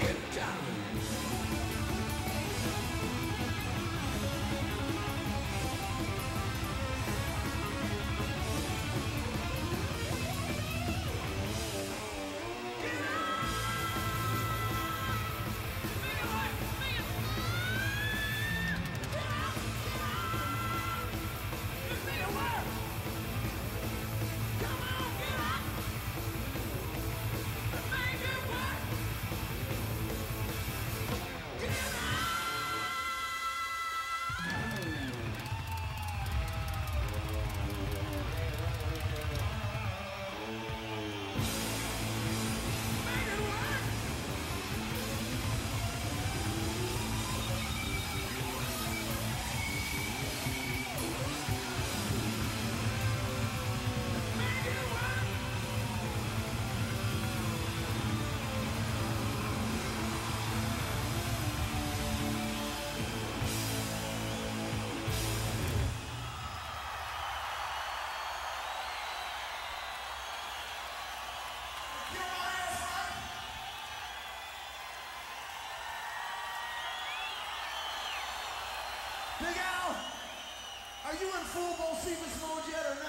Get down! Are you in full Bocephus mode yet or not?